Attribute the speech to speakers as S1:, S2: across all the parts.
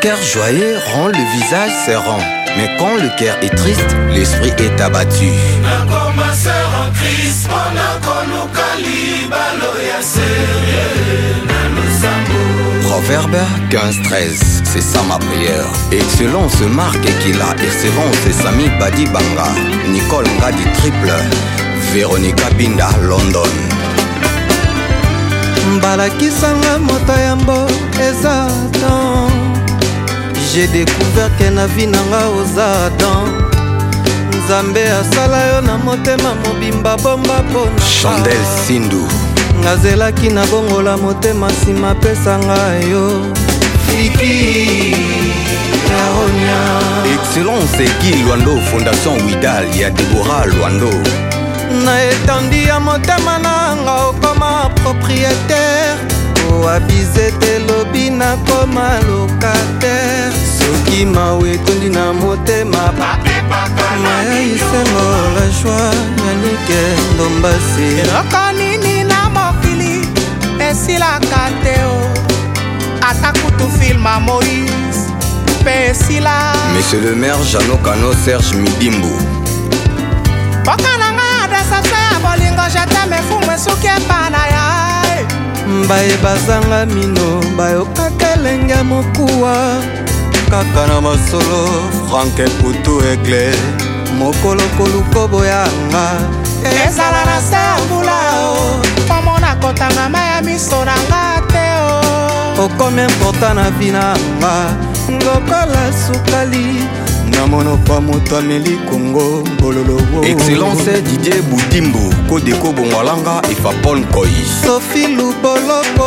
S1: cœur joyeux rend le visage serrant. Mais quand le cœur est triste, l'esprit est abattu. Proverbe 15-13, c'est ça ma prière. selon ce marque qu'il a, et c'est Sami Badi Banga, Nicole Ngadi Triple, Véronica Binda London. Motayambo j'ai découvert ke na vi na nga oza adam nzambe asala yo na motema mobimba bomba mpona chandel sindu nazelaki nabongola motema nsima apesanga yo fiki aronia excellence egi lwando fondation widal ya debora lwando na etandi ya motema nanga okoma propriétaire oabize te lobi nakoma lokatere soki mawe etondi na motema maya isengo la joi yanike ndombasi eloko nini na mokili esilaka te o ata kutu filma moïse mpe esila monsieur le maire janokano serge midimbu mboka na ngai adresapse ya bolingo jete mefumu esuki epana ya bayebazanga mino bayokaka elenge mokuwa kaka na masolo franke putu egle mokolo koluko boyanga ezala na se ya mbula o omona kotanga ma ya miso na nga te o okomi importa na vi na nga lokola sukali na monoko moto ameli kongo bololoexcellence didie budimbu kodeko bongwalanga efapol nkoi sofi luboloko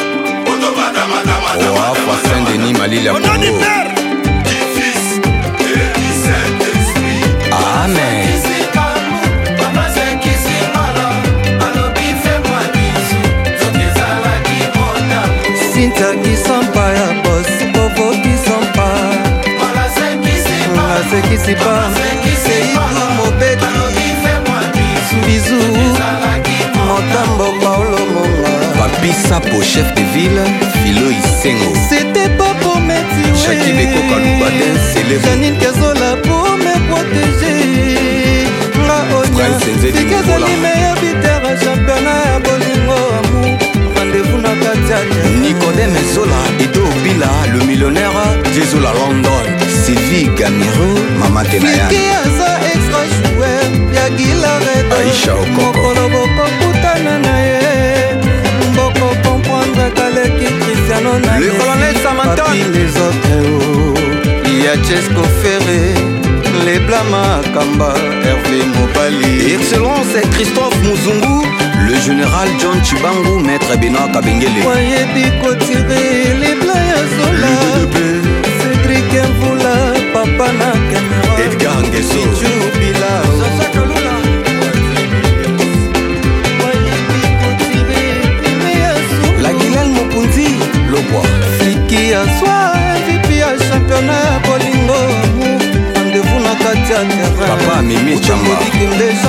S1: malili ya kongo amen sintakisampa ya bos ovokisampa asekisipa seibu mobetu bizu motambo paolo monga papisa po chef de ville filo isengo c'était pas janine kezola po me protege nga onafikazali meilleur biter ya championnat ya bolingo amu rendez-vous na katiane nicodeme zola edo obila le millionnaire jezola london sylvie gamiro mamatenayaki aza extra joueur ya gilaredmokolo bokokutana na Kamba, Hervé Mopali. Excellence Christophe Mouzungu, le général John Chibangu, maître Benoît Kabengele. Voyez, les playa.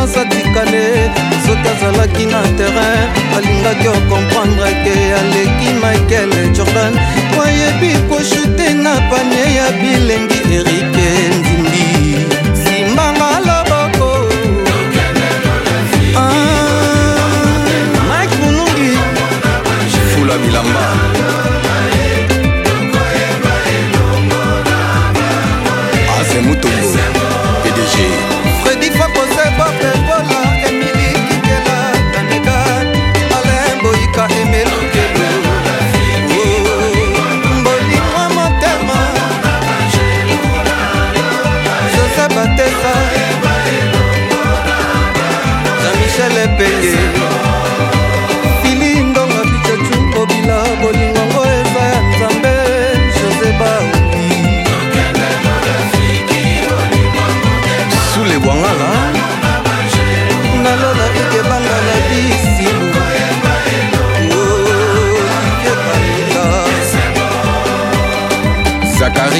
S1: confiance atikale soki azalaki na terrain alingaki okomprendre ke aleki michael jordan wayebi koshute na panie ya bilengi erike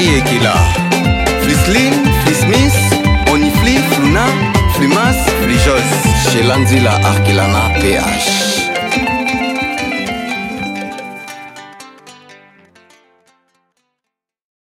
S1: marie ekila frisling frismis onifli fluna flimas flijos shelanzila arkilana ph